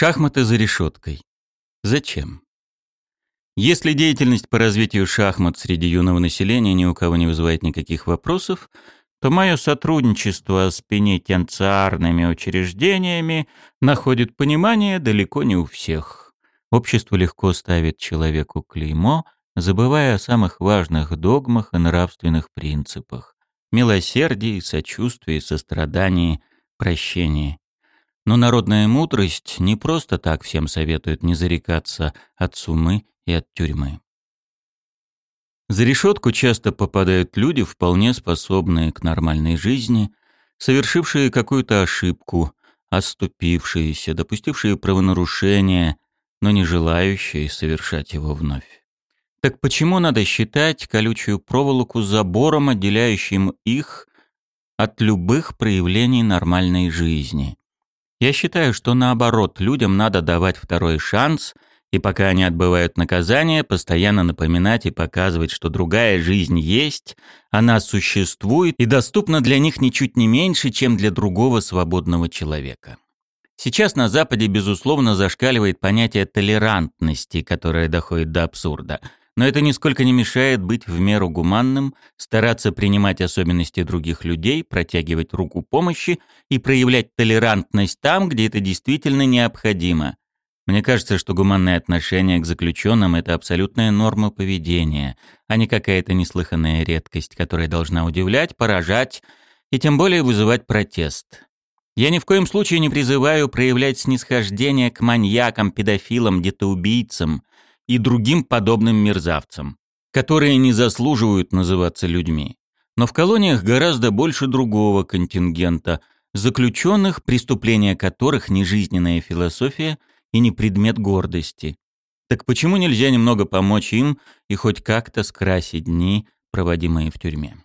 Шахматы за решеткой. Зачем? Если деятельность по развитию шахмат среди юного населения ни у кого не вызывает никаких вопросов, то мое сотрудничество с пенитенциарными учреждениями находит понимание далеко не у всех. Общество легко ставит человеку клеймо, забывая о самых важных догмах и нравственных принципах – милосердии, сочувствии, сострадании, прощении. Но народная мудрость не просто так всем советует не зарекаться от сумы и от тюрьмы. За решетку часто попадают люди, вполне способные к нормальной жизни, совершившие какую-то ошибку, оступившиеся, допустившие правонарушение, но не желающие совершать его вновь. Так почему надо считать колючую проволоку забором, отделяющим их от любых проявлений нормальной жизни? Я считаю, что наоборот, людям надо давать второй шанс – и пока они отбывают наказание, постоянно напоминать и показывать, что другая жизнь есть, она существует и доступна для них ничуть не меньше, чем для другого свободного человека. Сейчас на Западе, безусловно, зашкаливает понятие толерантности, которое доходит до абсурда. Но это нисколько не мешает быть в меру гуманным, стараться принимать особенности других людей, протягивать руку помощи и проявлять толерантность там, где это действительно необходимо, мне кажется, что гуманное отношение к заключенным – это абсолютная норма поведения, а не какая-то неслыханная редкость, которая должна удивлять, поражать и тем более вызывать протест. Я ни в коем случае не призываю проявлять снисхождение к маньякам, педофилам, детоубийцам и другим подобным мерзавцам, которые не заслуживают называться людьми. Но в колониях гораздо больше другого контингента – заключенных, преступления которых не жизненная философия – и не предмет гордости. Так почему нельзя немного помочь им и хоть как-то скрасить дни, проводимые в тюрьме?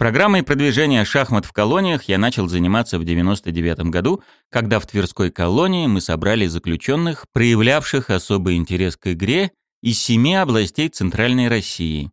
Программой продвижения шахмат в колониях я начал заниматься в 99 году, когда в Тверской колонии мы собрали заключенных, проявлявших особый интерес к игре, из семи областей Центральной России.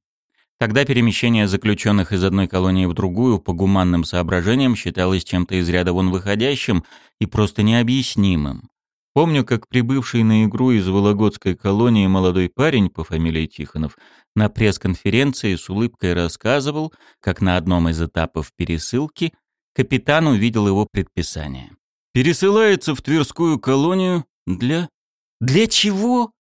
Тогда перемещение заключенных из одной колонии в другую по гуманным соображениям считалось чем-то из ряда вон выходящим и просто необъяснимым. Помню, как прибывший на игру из Вологодской колонии молодой парень по фамилии Тихонов на пресс-конференции с улыбкой рассказывал, как на одном из этапов пересылки капитан увидел его предписание. «Пересылается в Тверскую колонию для...» «Для чего?»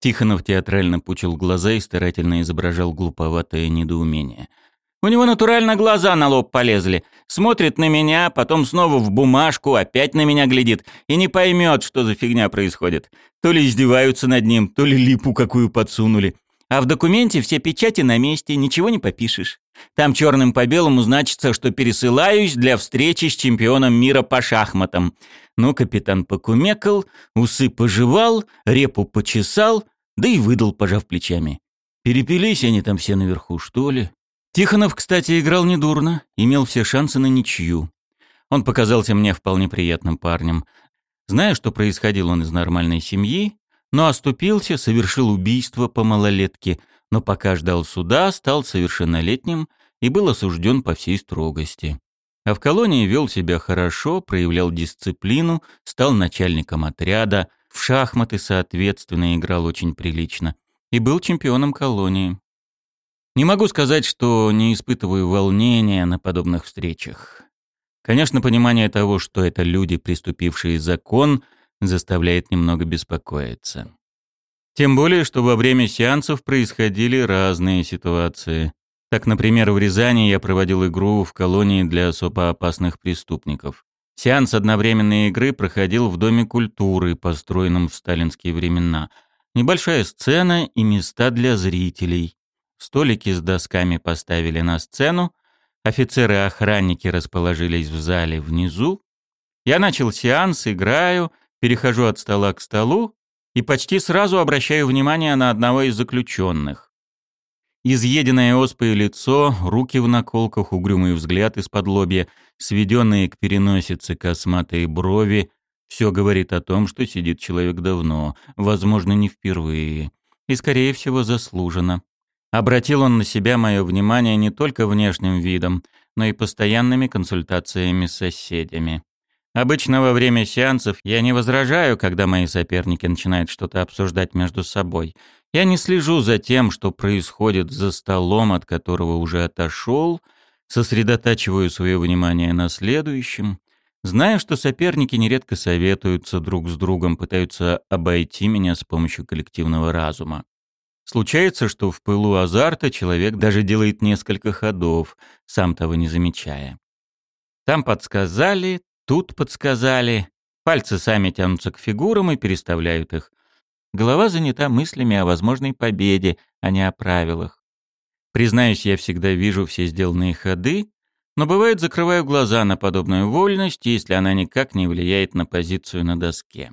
Тихонов театрально пучил глаза и старательно изображал глуповатое недоумение – у него натурально глаза на лоб полезли. Смотрит на меня, потом снова в бумажку, опять на меня глядит и не поймет, что за фигня происходит. То ли издеваются над ним, то ли липу какую подсунули. А в документе все печати на месте, ничего не попишешь. Там черным по белому значится, что пересылаюсь для встречи с чемпионом мира по шахматам. Ну, капитан покумекал, усы пожевал, репу почесал, да и выдал, пожав плечами. Перепились они там все наверху, что ли? Тихонов, кстати, играл недурно, имел все шансы на ничью. Он показался мне вполне приятным парнем. Знаю, что происходил он из нормальной семьи, но оступился, совершил убийство по малолетке, но пока ждал суда, стал совершеннолетним и был осужден по всей строгости. А в колонии вел себя хорошо, проявлял дисциплину, стал начальником отряда, в шахматы, соответственно, играл очень прилично и был чемпионом колонии. Не могу сказать, что не испытываю волнения на подобных встречах. Конечно, понимание того, что это люди, приступившие закон, заставляет немного беспокоиться. Тем более, что во время сеансов происходили разные ситуации. Так, например, в Рязани я проводил игру в колонии для особо опасных преступников. Сеанс одновременной игры проходил в Доме культуры, построенном в сталинские времена. Небольшая сцена и места для зрителей. Столики с досками поставили на сцену, офицеры и охранники расположились в зале внизу. Я начал сеанс, играю, перехожу от стола к столу и почти сразу обращаю внимание на одного из заключенных. Изъеденное оспой лицо, руки в наколках, угрюмый взгляд из-под лобья, сведенные к переносице косматые брови — все говорит о том, что сидит человек давно, возможно, не впервые, и, скорее всего, заслуженно. Обратил он на себя мое внимание не только внешним видом, но и постоянными консультациями с соседями. Обычно во время сеансов я не возражаю, когда мои соперники начинают что-то обсуждать между собой. Я не слежу за тем, что происходит за столом, от которого уже отошел, сосредотачиваю свое внимание на следующем. Зная, что соперники нередко советуются друг с другом, пытаются обойти меня с помощью коллективного разума. Случается, что в пылу азарта человек даже делает несколько ходов, сам того не замечая. Там подсказали, тут подсказали, пальцы сами тянутся к фигурам и переставляют их. Голова занята мыслями о возможной победе, а не о правилах. Признаюсь, я всегда вижу все сделанные ходы, но бывает закрываю глаза на подобную вольность, если она никак не влияет на позицию на доске.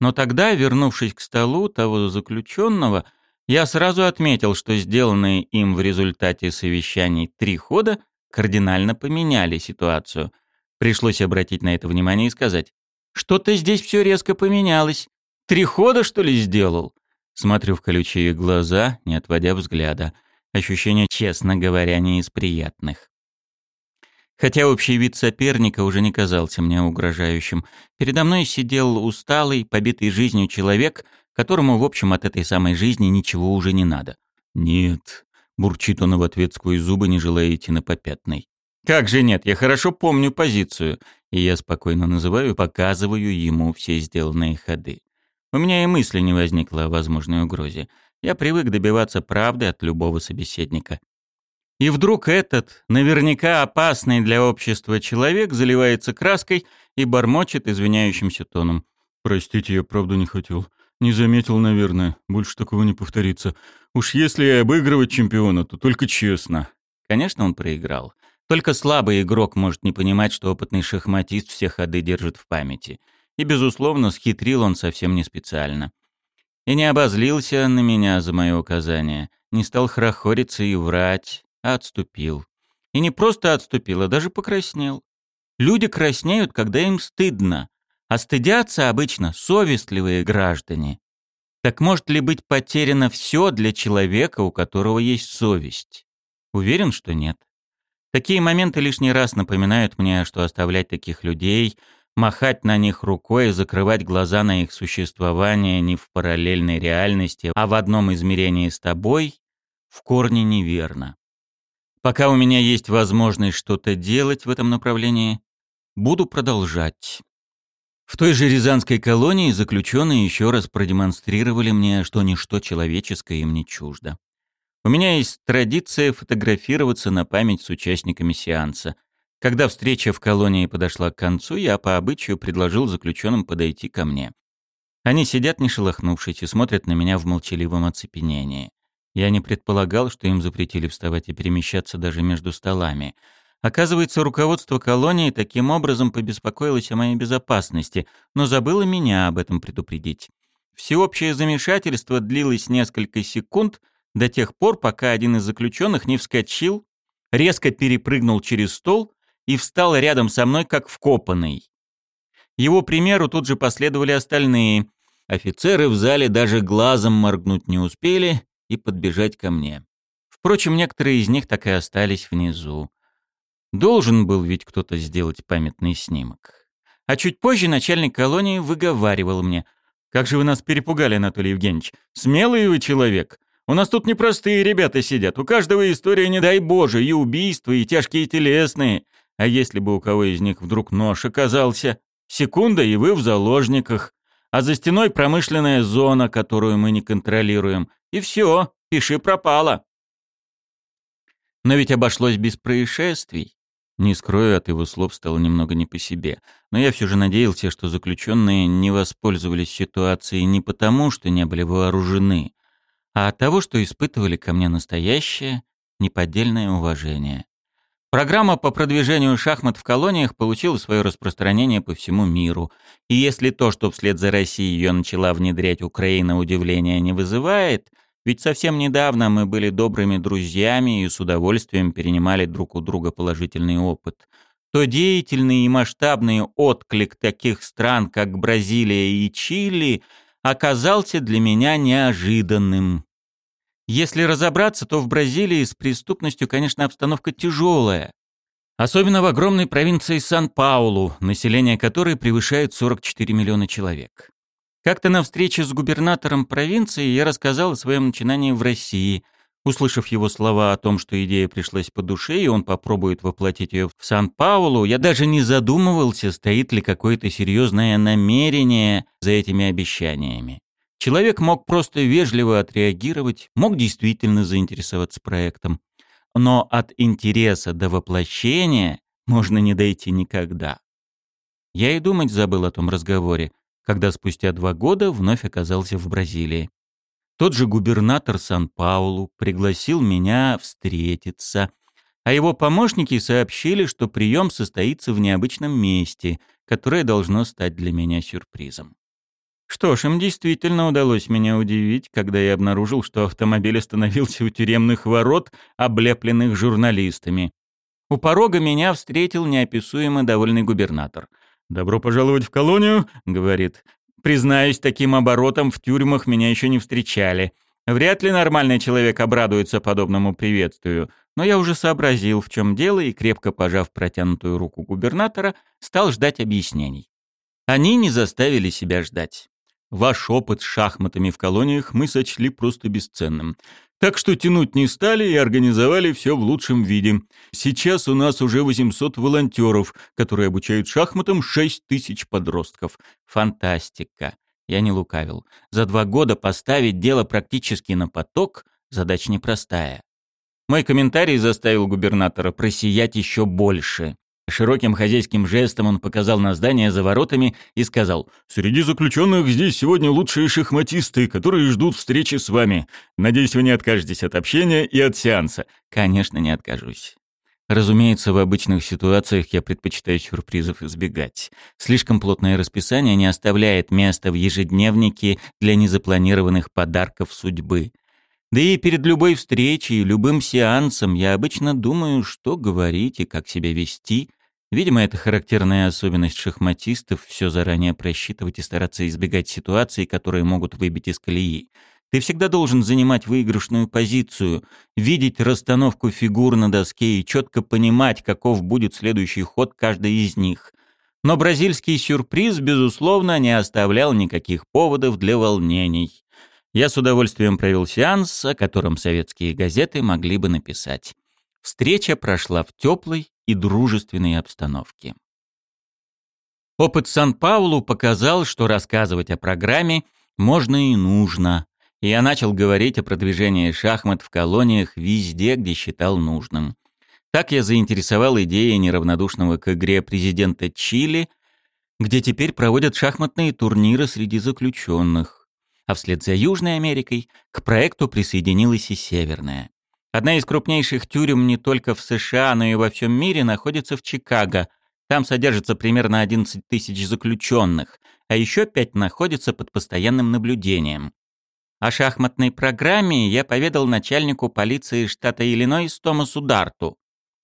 Но тогда, вернувшись к столу того заключенного, я сразу отметил, что сделанные им в результате совещаний три хода кардинально поменяли ситуацию. Пришлось обратить на это внимание и сказать, «Что-то здесь все резко поменялось. Три хода, что ли, сделал?» Смотрю в колючие глаза, не отводя взгляда. Ощущение, честно говоря, не из приятных. Хотя общий вид соперника уже не казался мне угрожающим. Передо мной сидел усталый, побитый жизнью человек, которому, в общем, от этой самой жизни ничего уже не надо. «Нет», — бурчит он в ответ сквозь зубы, не желая идти на попятный. «Как же нет, я хорошо помню позицию». И я спокойно называю, показываю ему все сделанные ходы. У меня и мысли не возникло о возможной угрозе. Я привык добиваться правды от любого собеседника. И вдруг этот, наверняка опасный для общества человек, заливается краской и бормочет извиняющимся тоном. «Простите, я правда не хотел. Не заметил, наверное. Больше такого не повторится. Уж если и обыгрывать чемпиона, то только честно. Конечно, он проиграл. Только слабый игрок может не понимать, что опытный шахматист все ходы держит в памяти. И, безусловно, схитрил он совсем не специально. И не обозлился на меня за мои указания, не стал хрохориться и врать, а отступил. И не просто отступил, а даже покраснел. Люди краснеют, когда им стыдно, а стыдятся обычно совестливые граждане. Так может ли быть потеряно все для человека, у которого есть совесть? Уверен, что нет. Такие моменты лишний раз напоминают мне, что оставлять таких людей, махать на них рукой и закрывать глаза на их существование не в параллельной реальности, а в одном измерении с тобой, в корне неверно. Пока у меня есть возможность что-то делать в этом направлении, буду продолжать. В той же Рязанской колонии заключенные еще раз продемонстрировали мне, что ничто человеческое им не чуждо. У меня есть традиция фотографироваться на память с участниками сеанса. Когда встреча в колонии подошла к концу, я по обычаю предложил заключенным подойти ко мне. Они сидят не шелохнувшись и смотрят на меня в молчаливом оцепенении. Я не предполагал, что им запретили вставать и перемещаться даже между столами — Оказывается, руководство колонии таким образом побеспокоилось о моей безопасности, но забыло меня об этом предупредить. Всеобщее замешательство длилось несколько секунд до тех пор, пока один из заключенных не вскочил, резко перепрыгнул через стол и встал рядом со мной как вкопанный. Его примеру тут же последовали остальные. Офицеры в зале даже глазом моргнуть не успели и подбежать ко мне. Впрочем, некоторые из них так и остались внизу. Должен был ведь кто-то сделать памятный снимок. А чуть позже начальник колонии выговаривал мне. «Как же вы нас перепугали, Анатолий Евгеньевич! Смелый вы человек! У нас тут непростые ребята сидят, у каждого история, не дай Боже, и убийства, и тяжкие телесные. А если бы у кого из них вдруг нож оказался? Секунда, и вы в заложниках. А за стеной промышленная зона, которую мы не контролируем. И все, пиши пропало». Но ведь обошлось без происшествий. Не скрою, от его слов стало немного не по себе. Но я все же надеялся, что заключенные не воспользовались ситуацией не потому, что не были вооружены, а от того, что испытывали ко мне настоящее, неподдельное уважение. Программа по продвижению шахмат в колониях получила свое распространение по всему миру. И если то, что вслед за Россией ее начала внедрять Украина, удивления не вызывает – ведь совсем недавно мы были добрыми друзьями и с удовольствием перенимали друг у друга положительный опыт. То деятельный и масштабный отклик таких стран, как Бразилия и Чили, оказался для меня неожиданным. Если разобраться, то в Бразилии с преступностью, конечно, обстановка тяжелая. Особенно в огромной провинции Сан-Паулу, население которой превышает 44 миллиона человек. Как-то на встрече с губернатором провинции я рассказал о своем начинании в России. Услышав его слова о том, что идея пришлась по душе, и он попробует воплотить ее в Сан-Паулу, я даже не задумывался, стоит ли какое-то серьезное намерение за этими обещаниями. Человек мог просто вежливо отреагировать, мог действительно заинтересоваться проектом. Но от интереса до воплощения можно не дойти никогда. Я и думать забыл о том разговоре, когда спустя два года вновь оказался в Бразилии. Тот же губернатор Сан-Паулу пригласил меня встретиться, а его помощники сообщили, что прием состоится в необычном месте, которое должно стать для меня сюрпризом. Что ж, им действительно удалось меня удивить, когда я обнаружил, что автомобиль остановился у тюремных ворот, облепленных журналистами. У порога меня встретил неописуемо довольный губернатор. «Добро пожаловать в колонию», — говорит. «Признаюсь, таким оборотом в тюрьмах меня еще не встречали. Вряд ли нормальный человек обрадуется подобному приветствию, но я уже сообразил, в чем дело, и, крепко пожав протянутую руку губернатора, стал ждать объяснений. Они не заставили себя ждать. Ваш опыт с шахматами в колониях мы сочли просто бесценным. Так что тянуть не стали и организовали все в лучшем виде. Сейчас у нас уже 800 волонтеров, которые обучают шахматам 6 тысяч подростков. Фантастика. Я не лукавил. За два года поставить дело практически на поток – задача непростая. Мой комментарий заставил губернатора просиять еще больше. Широким хозяйским жестом он показал на здание за воротами и сказал, «Среди заключенных здесь сегодня лучшие шахматисты, которые ждут встречи с вами. Надеюсь, вы не откажетесь от общения и от сеанса». «Конечно, не откажусь». Разумеется, в обычных ситуациях я предпочитаю сюрпризов избегать. Слишком плотное расписание не оставляет места в ежедневнике для незапланированных подарков судьбы. Да и перед любой встречей, любым сеансом я обычно думаю, что говорить и как себя вести. Видимо, это характерная особенность шахматистов все заранее просчитывать и стараться избегать ситуаций, которые могут выбить из колеи. Ты всегда должен занимать выигрышную позицию, видеть расстановку фигур на доске и четко понимать, каков будет следующий ход каждой из них. Но бразильский сюрприз, безусловно, не оставлял никаких поводов для волнений. Я с удовольствием провел сеанс, о котором советские газеты могли бы написать. Встреча прошла в теплой и дружественной обстановке. Опыт Сан-Паулу показал, что рассказывать о программе можно и нужно, и я начал говорить о продвижении шахмат в колониях везде, где считал нужным. Так я заинтересовал идеей неравнодушного к игре президента Чили, где теперь проводят шахматные турниры среди заключенных а вслед за Южной Америкой к проекту присоединилась и Северная. Одна из крупнейших тюрем не только в США, но и во всем мире находится в Чикаго. Там содержится примерно 11 тысяч заключенных, а еще пять находятся под постоянным наблюдением. О шахматной программе я поведал начальнику полиции штата Иллинойс Томасу Дарту.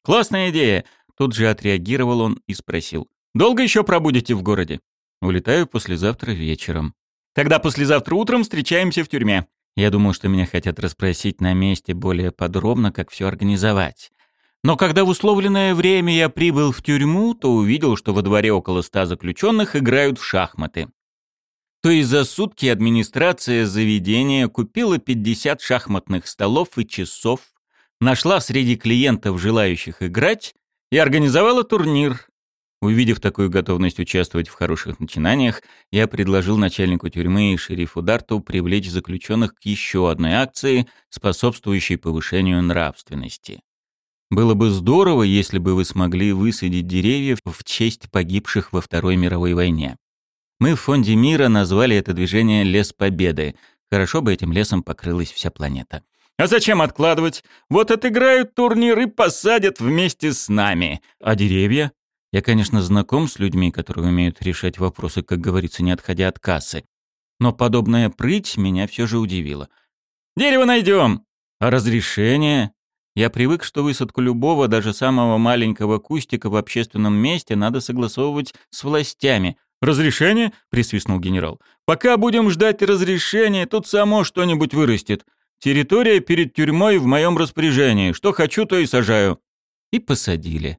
«Классная идея!» Тут же отреагировал он и спросил. «Долго еще пробудете в городе?» «Улетаю послезавтра вечером». Тогда послезавтра утром встречаемся в тюрьме. Я думал, что меня хотят расспросить на месте более подробно, как все организовать. Но когда в условленное время я прибыл в тюрьму, то увидел, что во дворе около ста заключенных играют в шахматы. То есть за сутки администрация заведения купила 50 шахматных столов и часов, нашла среди клиентов желающих играть и организовала турнир, Увидев такую готовность участвовать в хороших начинаниях, я предложил начальнику тюрьмы и шерифу Дарту привлечь заключенных к еще одной акции, способствующей повышению нравственности. Было бы здорово, если бы вы смогли высадить деревья в честь погибших во Второй мировой войне. Мы в Фонде мира назвали это движение «Лес Победы». Хорошо бы этим лесом покрылась вся планета. А зачем откладывать? Вот отыграют турнир и посадят вместе с нами. А деревья? Я, конечно, знаком с людьми, которые умеют решать вопросы, как говорится, не отходя от кассы. Но подобная прыть меня все же удивила. «Дерево найдем!» «А разрешение?» Я привык, что высадку любого, даже самого маленького кустика в общественном месте надо согласовывать с властями. «Разрешение?» — присвистнул генерал. «Пока будем ждать разрешения, тут само что-нибудь вырастет. Территория перед тюрьмой в моем распоряжении. Что хочу, то и сажаю». И посадили.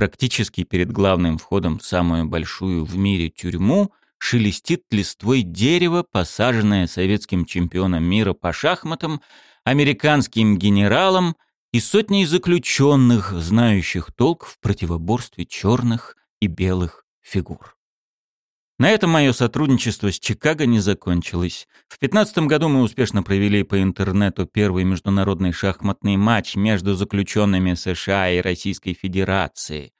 Практически перед главным входом в самую большую в мире тюрьму шелестит листвой дерево, посаженное советским чемпионом мира по шахматам, американским генералом и сотней заключенных, знающих толк в противоборстве черных и белых фигур. На этом мое сотрудничество с Чикаго не закончилось. В 2015 году мы успешно провели по интернету первый международный шахматный матч между заключенными США и Российской Федерации.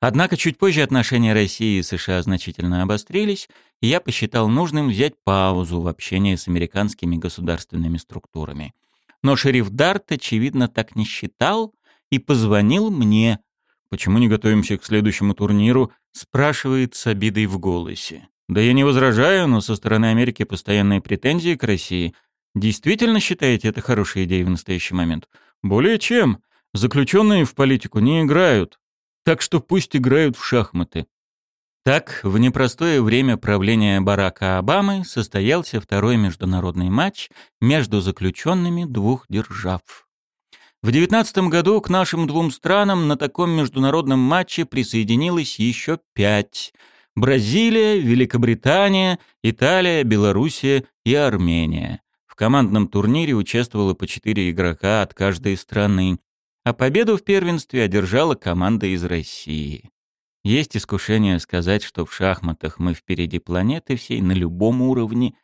Однако чуть позже отношения России и США значительно обострились, и я посчитал нужным взять паузу в общении с американскими государственными структурами. Но шериф Дарт, очевидно, так не считал и позвонил мне, «Почему не готовимся к следующему турниру?» — спрашивает с обидой в голосе. «Да я не возражаю, но со стороны Америки постоянные претензии к России. Действительно считаете это хорошей идеей в настоящий момент? Более чем. Заключенные в политику не играют. Так что пусть играют в шахматы». Так, в непростое время правления Барака Обамы состоялся второй международный матч между заключенными двух держав. В 2019 году к нашим двум странам на таком международном матче присоединилось еще пять. Бразилия, Великобритания, Италия, Белоруссия и Армения. В командном турнире участвовало по четыре игрока от каждой страны, а победу в первенстве одержала команда из России. Есть искушение сказать, что в шахматах мы впереди планеты всей на любом уровне,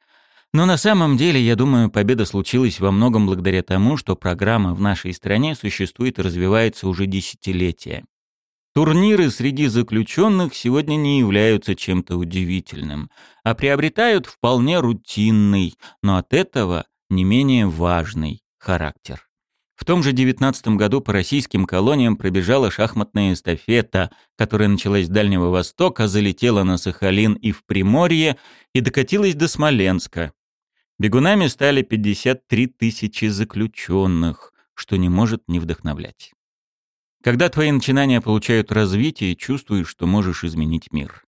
но на самом деле, я думаю, победа случилась во многом благодаря тому, что программа в нашей стране существует и развивается уже десятилетия. Турниры среди заключенных сегодня не являются чем-то удивительным, а приобретают вполне рутинный, но от этого не менее важный характер. В том же 19 году по российским колониям пробежала шахматная эстафета, которая началась с Дальнего Востока, залетела на Сахалин и в Приморье и докатилась до Смоленска. Бегунами стали 53 тысячи заключенных, что не может не вдохновлять. Когда твои начинания получают развитие, чувствуешь, что можешь изменить мир.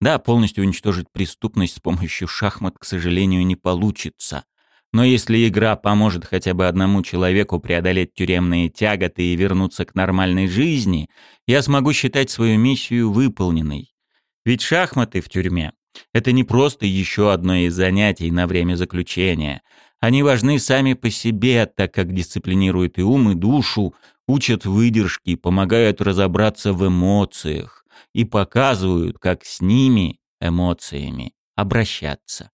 Да, полностью уничтожить преступность с помощью шахмат, к сожалению, не получится. Но если игра поможет хотя бы одному человеку преодолеть тюремные тяготы и вернуться к нормальной жизни, я смогу считать свою миссию выполненной. Ведь шахматы в тюрьме это не просто еще одно из занятий на время заключения. Они важны сами по себе, так как дисциплинируют и ум, и душу, учат выдержки, помогают разобраться в эмоциях и показывают, как с ними, эмоциями, обращаться.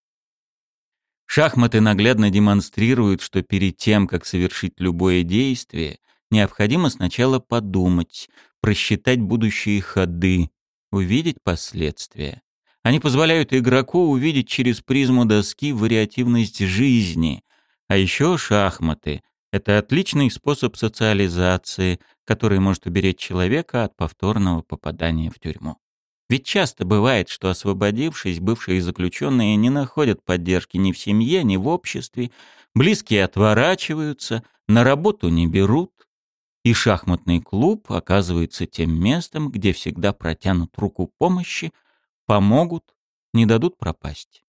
Шахматы наглядно демонстрируют, что перед тем, как совершить любое действие, необходимо сначала подумать, просчитать будущие ходы, увидеть последствия. Они позволяют игроку увидеть через призму доски вариативность жизни. А еще шахматы — это отличный способ социализации, который может уберечь человека от повторного попадания в тюрьму. Ведь часто бывает, что освободившись, бывшие заключенные не находят поддержки ни в семье, ни в обществе, близкие отворачиваются, на работу не берут, и шахматный клуб оказывается тем местом, где всегда протянут руку помощи, помогут, не дадут пропасть.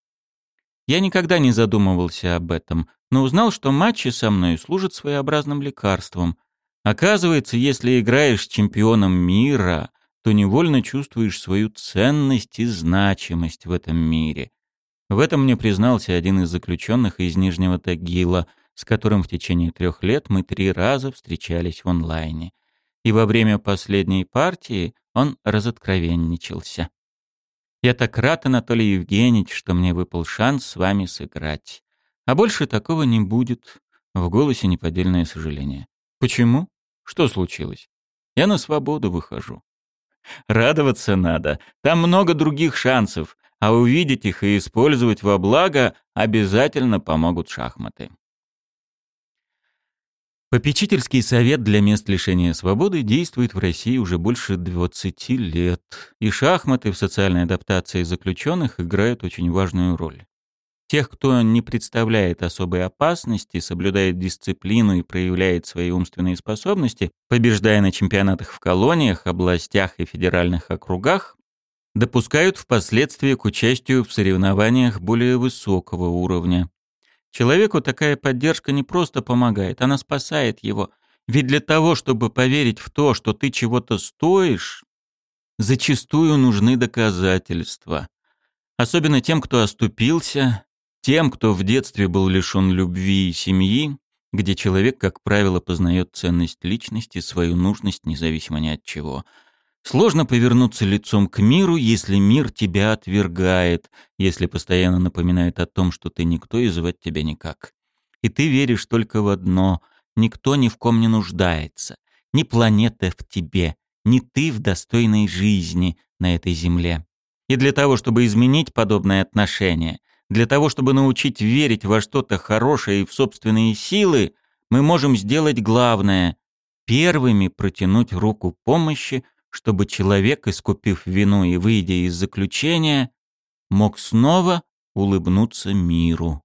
Я никогда не задумывался об этом, но узнал, что матчи со мной служат своеобразным лекарством. Оказывается, если играешь с чемпионом мира, то невольно чувствуешь свою ценность и значимость в этом мире. В этом мне признался один из заключенных из Нижнего Тагила, с которым в течение трех лет мы три раза встречались в онлайне. И во время последней партии он разоткровенничался. Я так рад, Анатолий Евгеньевич, что мне выпал шанс с вами сыграть. А больше такого не будет. В голосе неподдельное сожаление. Почему? Что случилось? Я на свободу выхожу. Радоваться надо. Там много других шансов, а увидеть их и использовать во благо обязательно помогут шахматы. Попечительский совет для мест лишения свободы действует в России уже больше 20 лет, и шахматы в социальной адаптации заключенных играют очень важную роль. Тех, кто не представляет особой опасности, соблюдает дисциплину и проявляет свои умственные способности, побеждая на чемпионатах в колониях, областях и федеральных округах, допускают впоследствии к участию в соревнованиях более высокого уровня. Человеку такая поддержка не просто помогает, она спасает его. Ведь для того, чтобы поверить в то, что ты чего-то стоишь, зачастую нужны доказательства. Особенно тем, кто оступился, тем, кто в детстве был лишен любви и семьи, где человек, как правило, познает ценность личности, свою нужность, независимо ни от чего. Сложно повернуться лицом к миру, если мир тебя отвергает, если постоянно напоминает о том, что ты никто и звать тебя никак. И ты веришь только в одно — никто ни в ком не нуждается, ни планета в тебе, ни ты в достойной жизни на этой земле. И для того, чтобы изменить подобное отношение, для того, чтобы научить верить во что-то хорошее и в собственные силы, мы можем сделать главное — первыми протянуть руку помощи, чтобы человек, искупив вину и выйдя из заключения, мог снова улыбнуться миру.